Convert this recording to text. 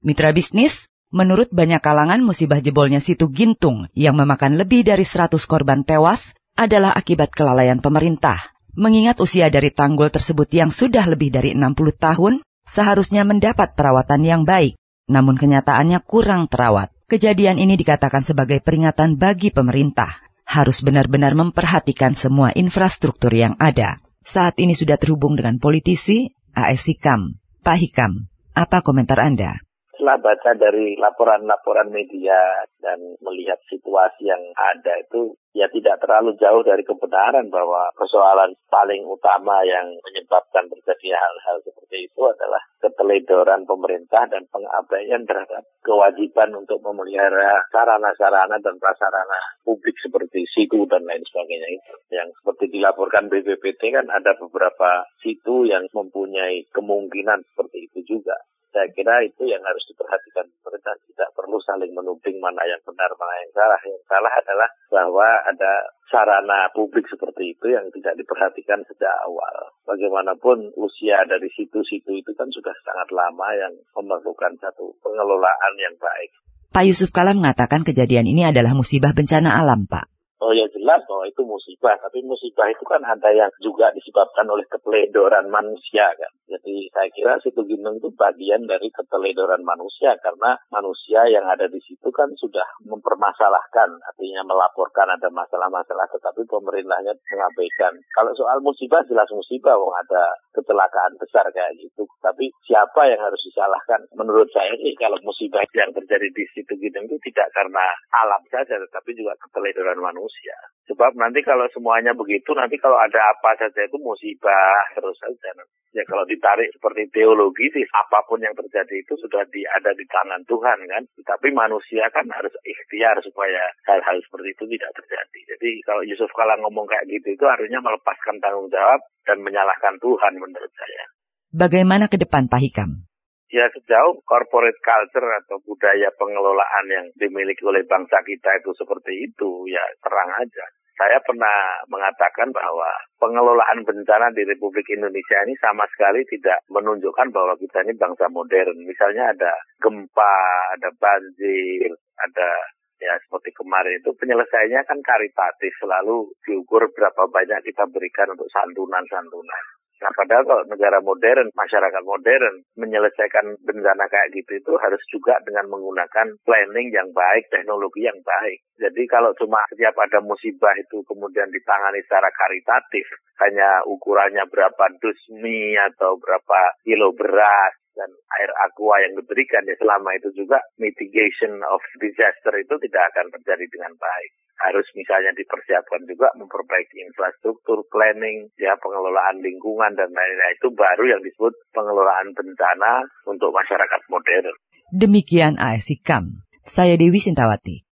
Mitra bisnis, menurut banyak kalangan musibah jebolnya situ Gintung yang memakan lebih dari 100 korban tewas adalah akibat kelalaian pemerintah. Mengingat usia dari tanggul tersebut yang sudah lebih dari 60 tahun, seharusnya mendapat perawatan yang baik, namun kenyataannya kurang terawat. Kejadian ini dikatakan sebagai peringatan bagi pemerintah, harus benar-benar memperhatikan semua infrastruktur yang ada. Saat ini sudah terhubung dengan politisi AS Hikam. Pak Hikam, apa komentar Anda? Setelah baca dari laporan-laporan media dan melihat situasi yang ada itu ya tidak terlalu jauh dari kebenaran bahwa persoalan paling utama yang menyebabkan terjadi hal-hal seperti itu adalah keteledoran pemerintah dan pengabaian terhadap kewajiban untuk memelihara sarana-sarana dan prasarana publik seperti situ dan lain sebagainya itu. Yang seperti dilaporkan BPPT kan ada beberapa situ yang mempunyai kemungkinan seperti itu juga. Saya kira itu yang harus diperhatikan pemerintah. Tidak perlu saling menuding mana yang benar, mana yang salah. Yang salah adalah bahwa ada sarana publik seperti itu yang tidak diperhatikan sejak awal. Bagaimanapun usia dari situ-situ itu kan sudah sangat lama yang memerlukan satu pengelolaan yang baik. Pak Yusuf Kala mengatakan kejadian ini adalah musibah bencana alam, Pak. Oh ya jelas bahwa itu musibah, tapi musibah itu kan ada yang juga disebabkan oleh keteledoran manusia kan. Jadi saya kira situ gintung itu bagian dari keteledoran manusia karena manusia yang ada di situ kan sudah mempermasalahkan, artinya melaporkan ada masalah-masalah, tetapi pemerintahnya mengabaikan. Kalau soal musibah jelas musibah, wong ada kecelakaan besar kayak gitu. Tapi siapa yang harus disalahkan? Menurut saya sih kalau musibah yang terjadi di situ gintung itu tidak karena alam saja, tetapi juga keteledoran manusia manusia. Sebab nanti kalau semuanya begitu, nanti kalau ada apa saja itu musibah terus saja. Ya kalau ditarik seperti teologi sih, apa pun yang terjadi itu sudah di, ada di tangan Tuhan kan. Tapi manusia kan harus ikhtiar supaya hal-hal seperti itu tidak terjadi. Jadi kalau Yusuf Kala ngomong kayak gitu itu harusnya melepaskan tanggung jawab dan menyalahkan Tuhan menurut saya. Bagaimana ke depan Pak Hikam? Ya sejauh corporate culture atau budaya pengelolaan yang dimiliki oleh bangsa kita itu seperti itu, ya terang aja. Saya pernah mengatakan bahwa pengelolaan bencana di Republik Indonesia ini sama sekali tidak menunjukkan bahwa kita ini bangsa modern. Misalnya ada gempa, ada banjir, ada ya seperti kemarin itu penyelesaiannya kan karitatif selalu diukur berapa banyak kita berikan untuk santunan-santunan. Nah padahal kalau negara modern, masyarakat modern menyelesaikan bencana kayak gitu itu harus juga dengan menggunakan planning yang baik, teknologi yang baik. Jadi kalau cuma setiap ada musibah itu kemudian ditangani secara karitatif, hanya ukurannya berapa dus mie atau berapa kilo beras, dan air aqua yang diberikan ya selama itu juga mitigation of disaster itu tidak akan terjadi dengan baik harus misalnya dipersiapkan juga memperbaiki infrastruktur, planning, ya pengelolaan lingkungan dan lain-lain itu baru yang disebut pengelolaan bencana untuk masyarakat modern. Demikian AS Hikam. Saya Dewi Sintawati.